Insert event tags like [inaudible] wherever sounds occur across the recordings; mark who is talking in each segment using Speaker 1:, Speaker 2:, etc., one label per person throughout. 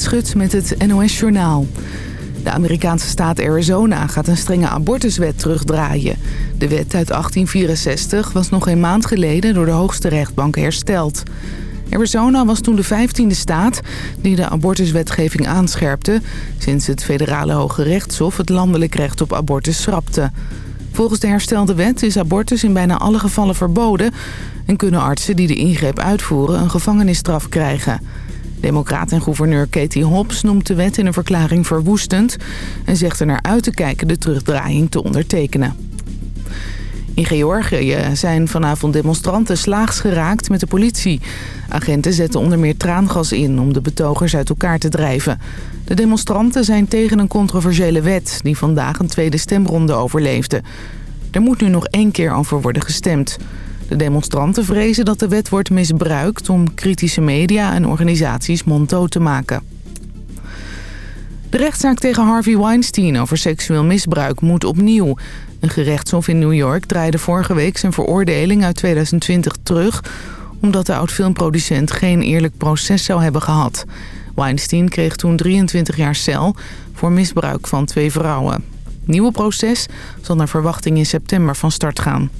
Speaker 1: Schut met het NOS Journaal. De Amerikaanse staat Arizona gaat een strenge abortuswet terugdraaien. De wet uit 1864 was nog een maand geleden door de hoogste rechtbank hersteld. Arizona was toen de vijftiende staat die de abortuswetgeving aanscherpte... sinds het federale Hoge Rechtshof het landelijk recht op abortus schrapte. Volgens de herstelde wet is abortus in bijna alle gevallen verboden... en kunnen artsen die de ingreep uitvoeren een gevangenisstraf krijgen... Democraat en gouverneur Katie Hobbs noemt de wet in een verklaring verwoestend... en zegt er naar uit te kijken de terugdraaiing te ondertekenen. In Georgië zijn vanavond demonstranten slaags geraakt met de politie. Agenten zetten onder meer traangas in om de betogers uit elkaar te drijven. De demonstranten zijn tegen een controversiële wet die vandaag een tweede stemronde overleefde. Er moet nu nog één keer over worden gestemd. De demonstranten vrezen dat de wet wordt misbruikt om kritische media en organisaties monddood te maken. De rechtszaak tegen Harvey Weinstein over seksueel misbruik moet opnieuw. Een gerechtshof in New York draaide vorige week zijn veroordeling uit 2020 terug... omdat de oud-filmproducent geen eerlijk proces zou hebben gehad. Weinstein kreeg toen 23 jaar cel voor misbruik van twee vrouwen. nieuwe proces zal naar verwachting in september van start gaan.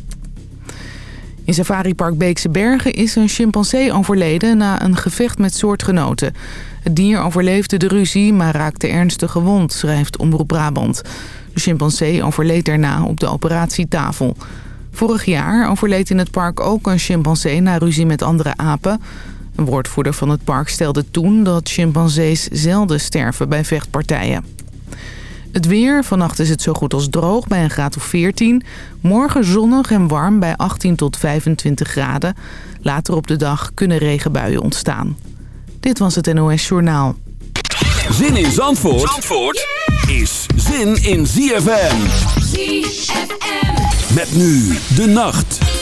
Speaker 1: In Safaripark Beekse Bergen is een chimpansee overleden na een gevecht met soortgenoten. Het dier overleefde de ruzie, maar raakte ernstig gewond, schrijft Omroep Brabant. De chimpansee overleed daarna op de operatietafel. Vorig jaar overleed in het park ook een chimpansee na ruzie met andere apen. Een woordvoerder van het park stelde toen dat chimpansees zelden sterven bij vechtpartijen. Het weer, vannacht is het zo goed als droog bij een graad of 14. Morgen zonnig en warm bij 18 tot 25 graden. Later op de dag kunnen regenbuien ontstaan. Dit was het NOS Journaal.
Speaker 2: Zin in Zandvoort, Zandvoort is zin in ZFM. ZFM. Met nu de nacht.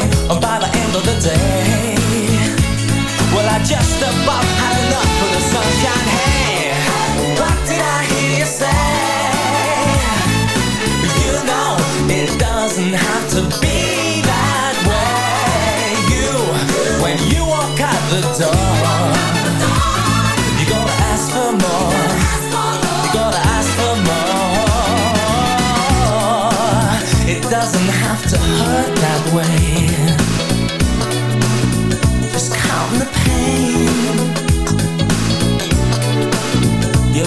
Speaker 3: away by the end of the day. Well, I just about had enough of the sunshine. Hey, what did I hear you say? You know, it doesn't have to be that way. You, when you walk out the door, you gotta ask for more. You gotta ask for more. It doesn't have to hurt that way.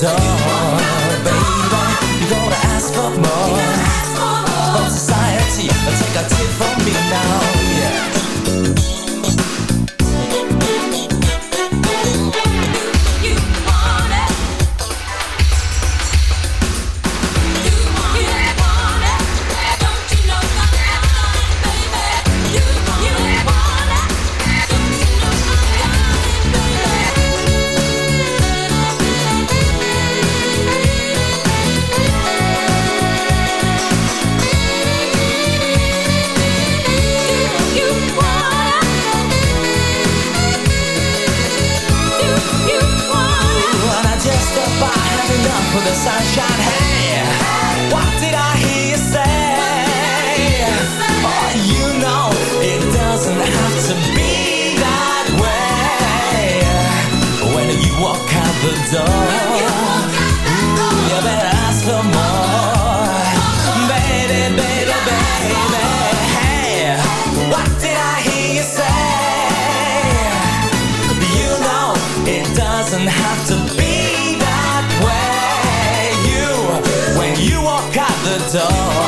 Speaker 3: door, baby, you gotta ask for more. From society, take a tip from me now.
Speaker 4: The door,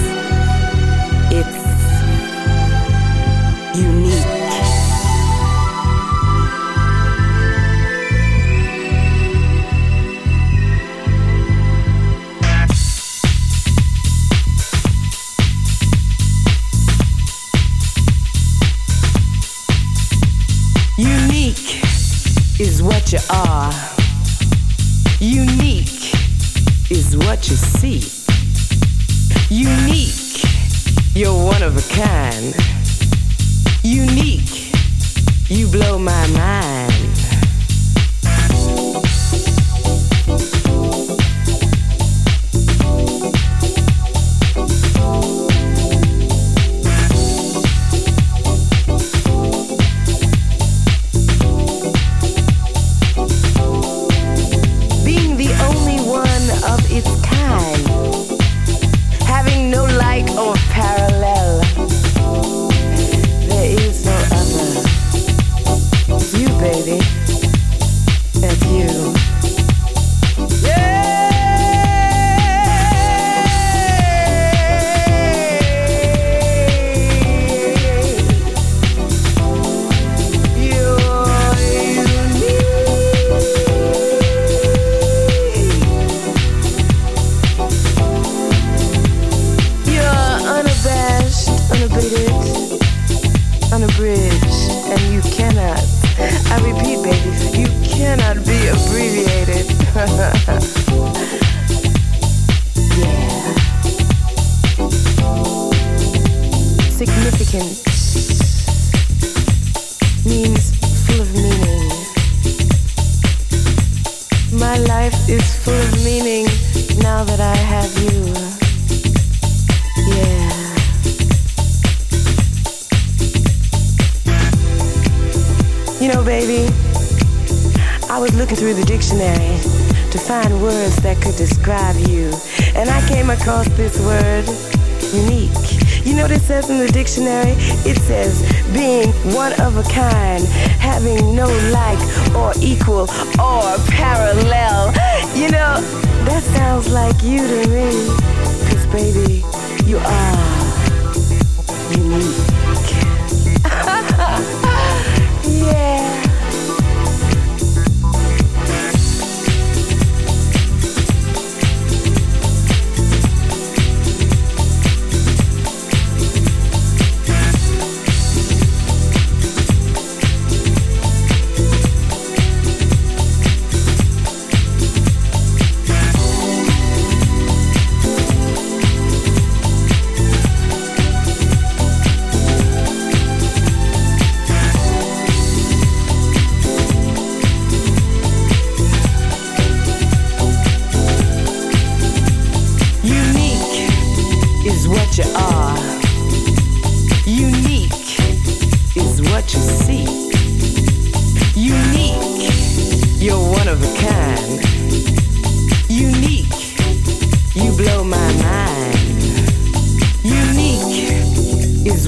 Speaker 5: repeat, baby, you cannot be abbreviated. [laughs] Pop.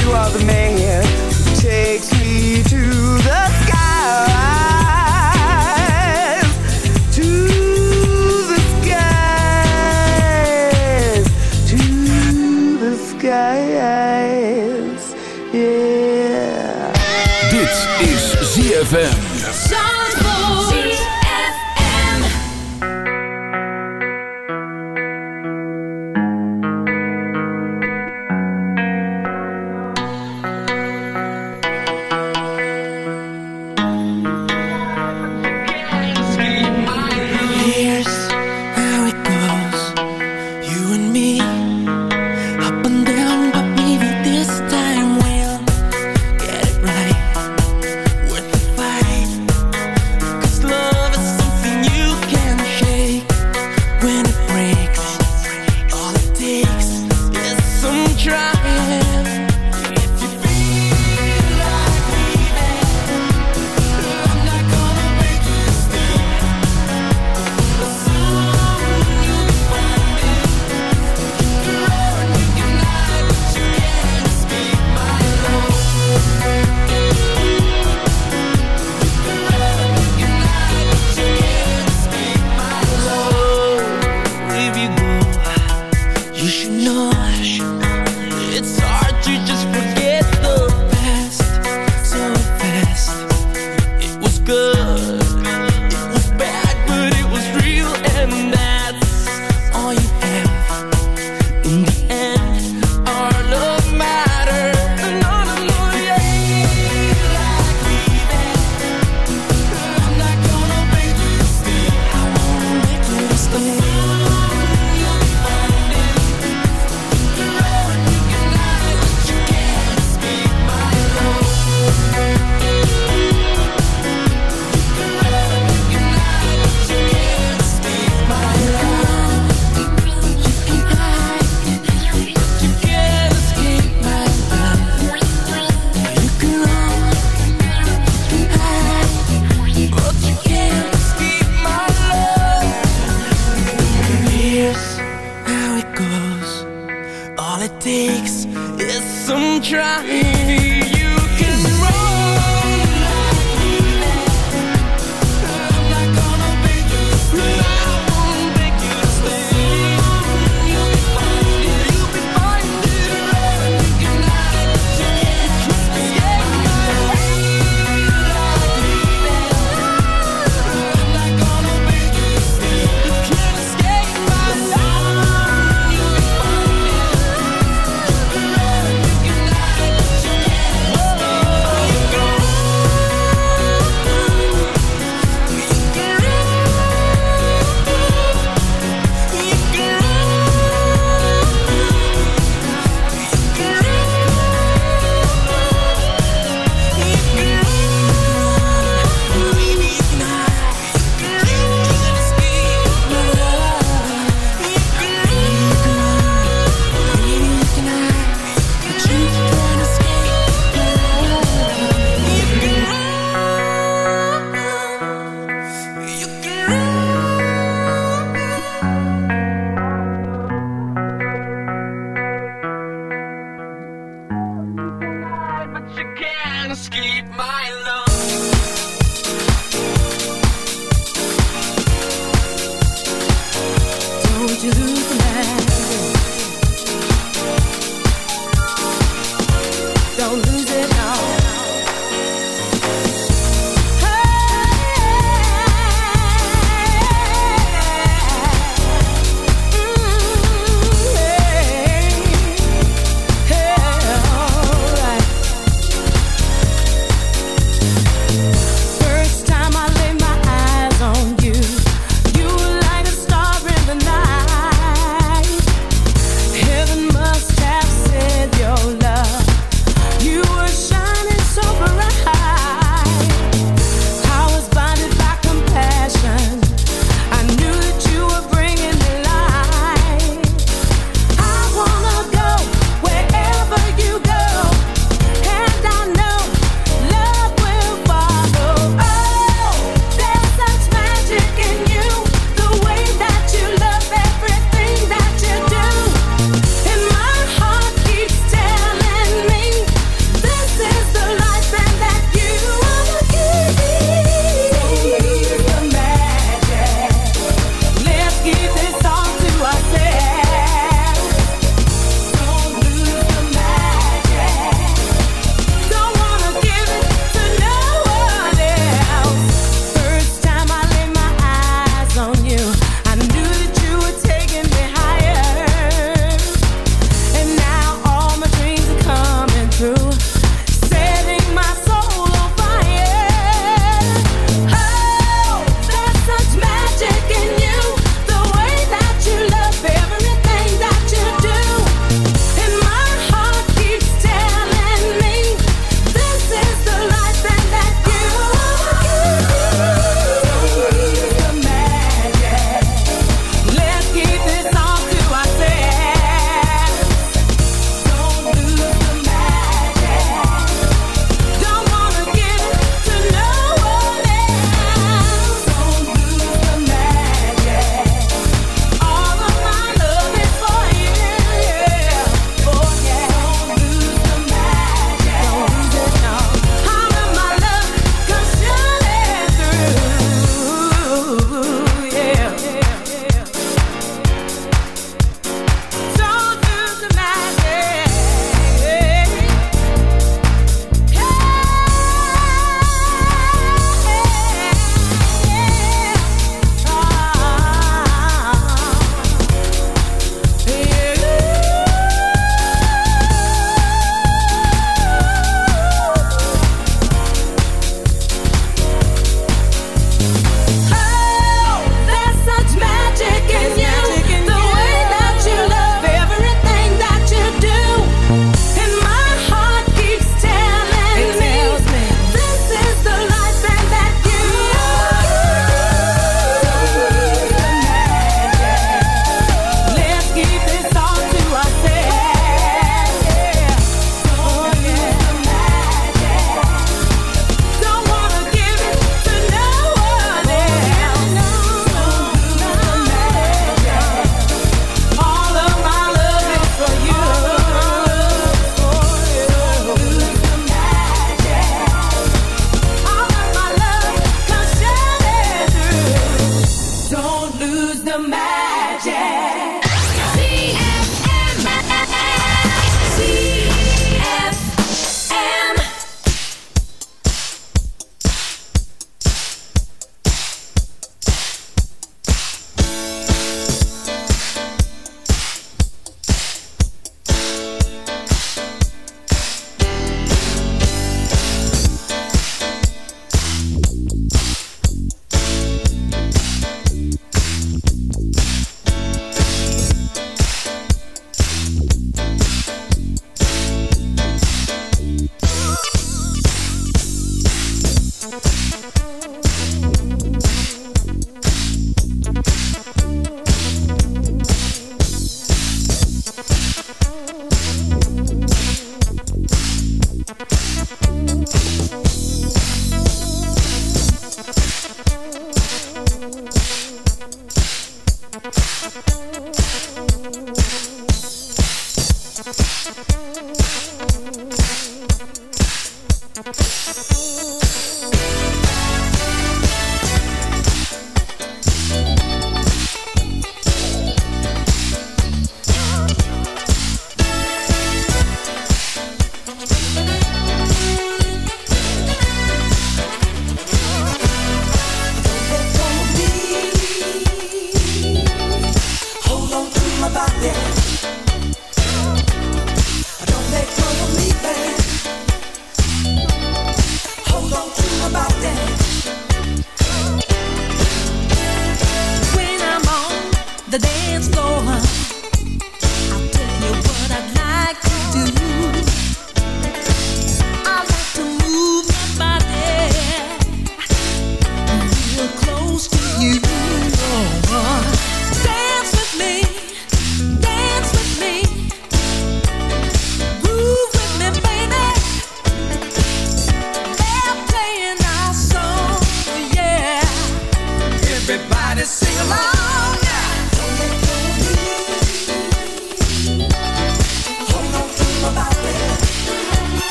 Speaker 5: you are the man who takes me to the sky to the skies, to the skies, yeah.
Speaker 3: Dit is ZFM.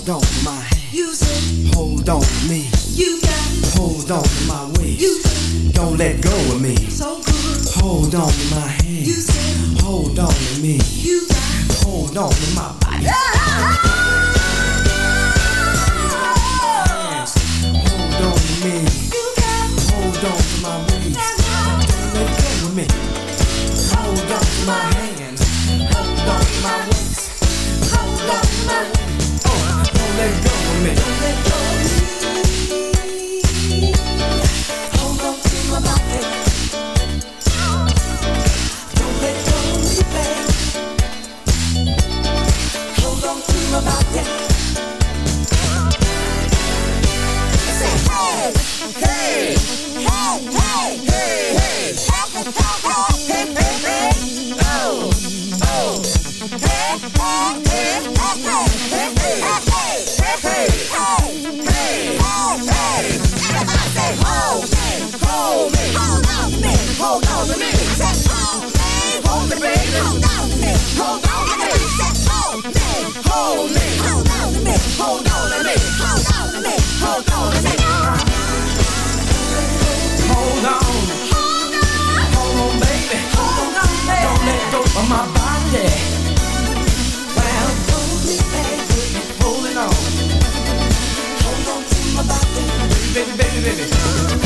Speaker 6: Hold on my hand. Use it. Hold on
Speaker 4: me.
Speaker 6: You got. Hold on my waist. You said. Don't let go of me.
Speaker 7: So good.
Speaker 6: Hold on to my hand.
Speaker 4: You said.
Speaker 6: Hold on to me.
Speaker 4: You got.
Speaker 6: Hold on to my
Speaker 4: body. it.
Speaker 6: hold on to
Speaker 4: me,
Speaker 6: hold on to hold on to me, hold on to me, hold on to me, hold on to. Hold on, hold on, baby. Don't let go of
Speaker 7: my body. Hold on.
Speaker 8: Baby, baby, baby.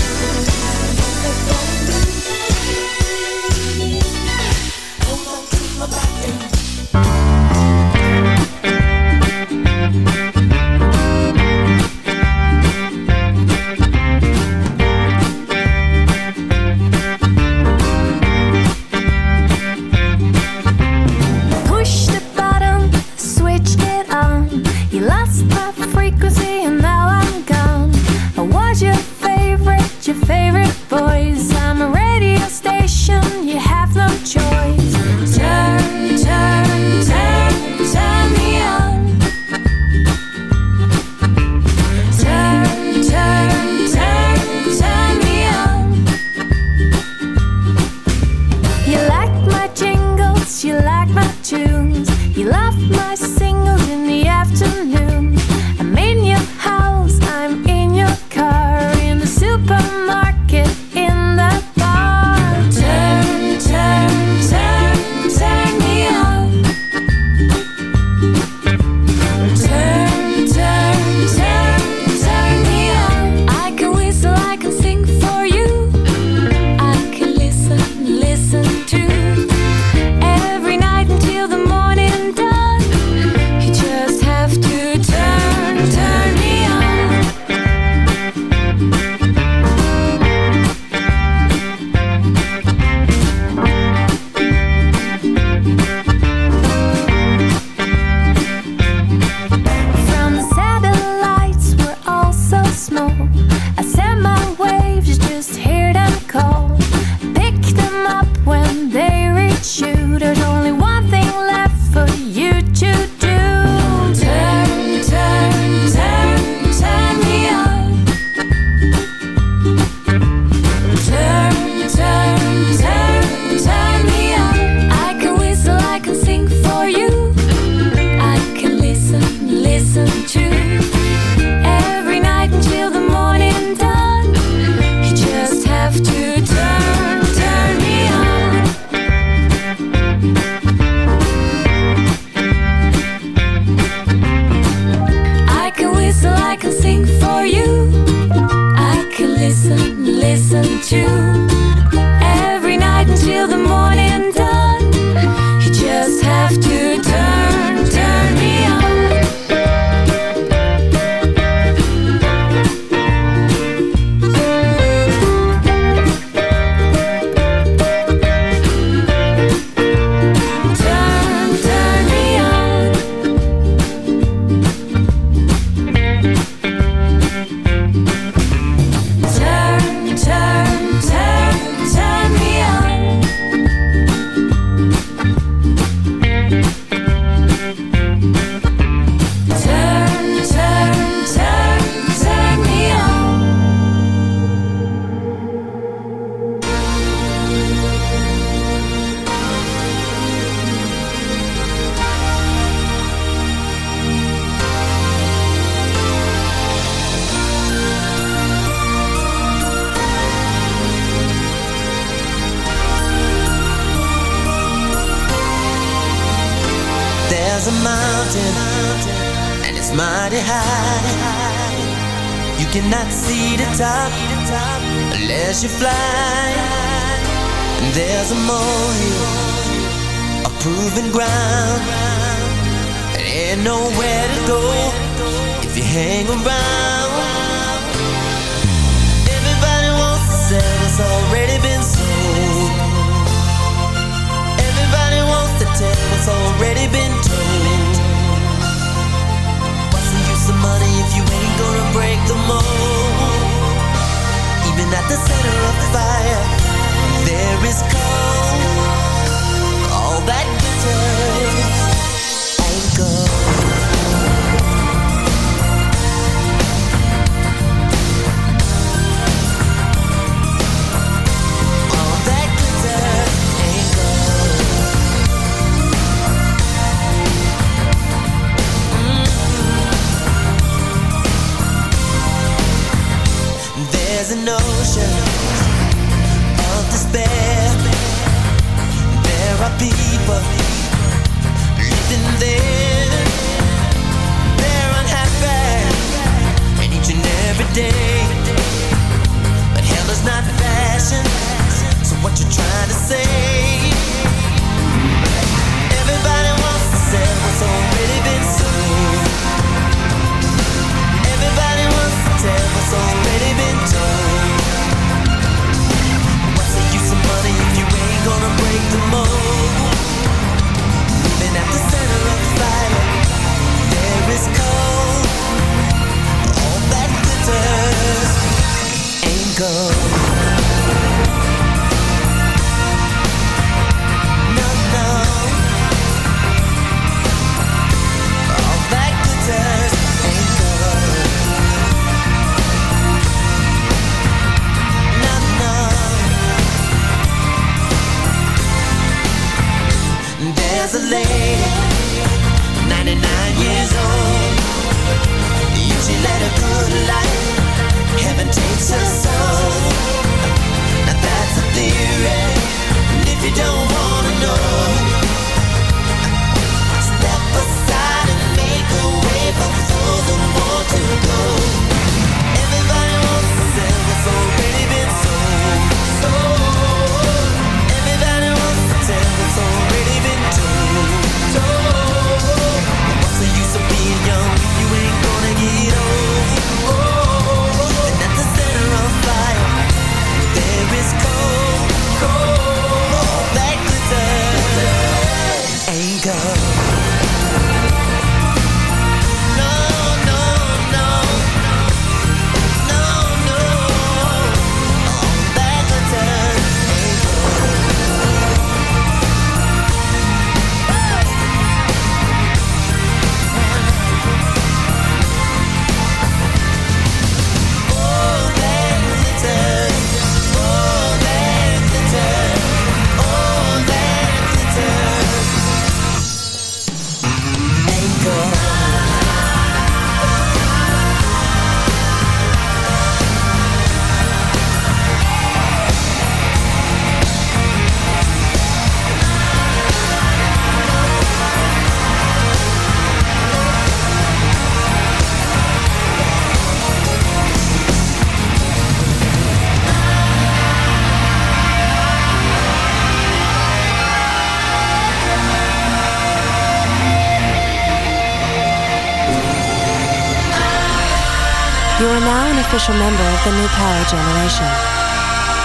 Speaker 8: official member of the new power generation.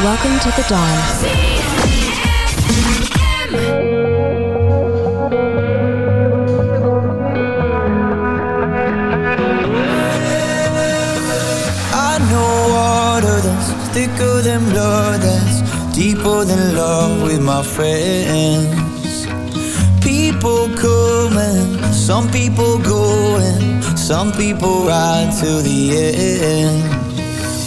Speaker 8: Welcome to the dawn.
Speaker 9: I know water that's thicker than blood that's deeper than love with my friends people coming some people going some people ride to the end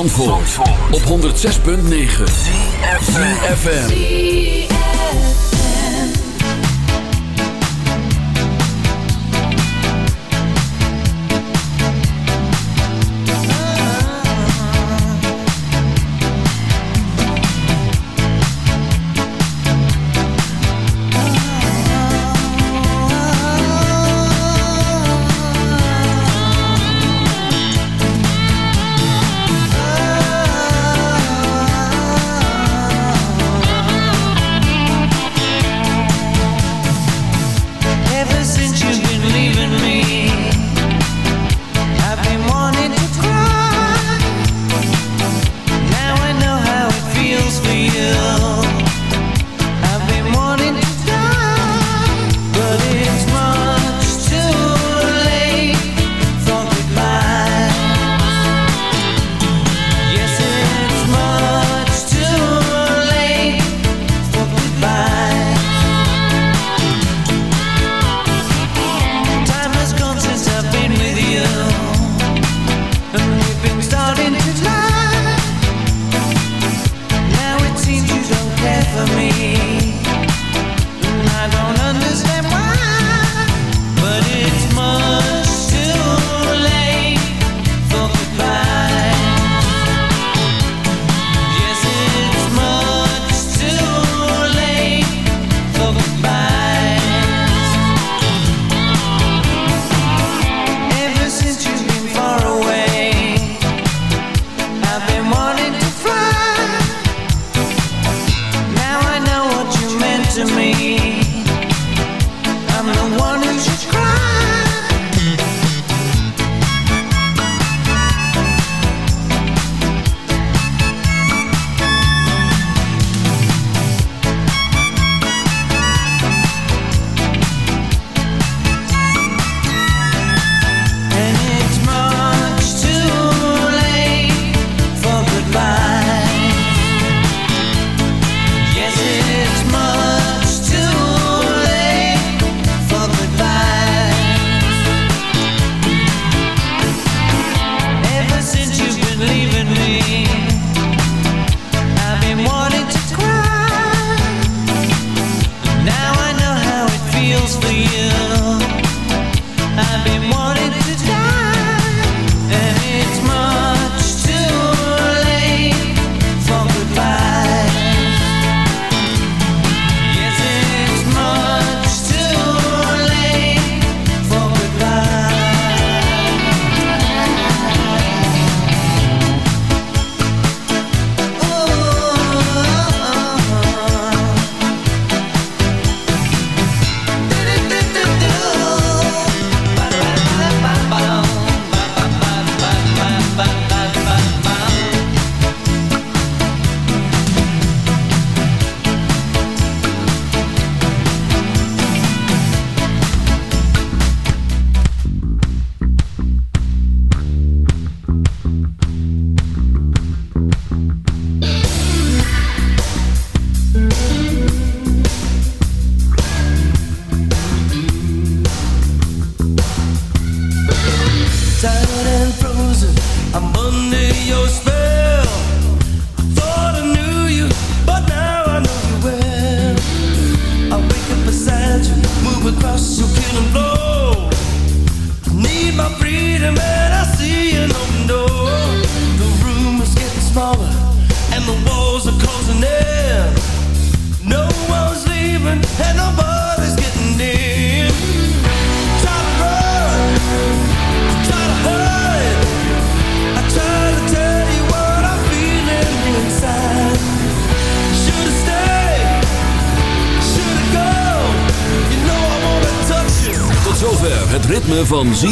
Speaker 8: Op 106.9 FM.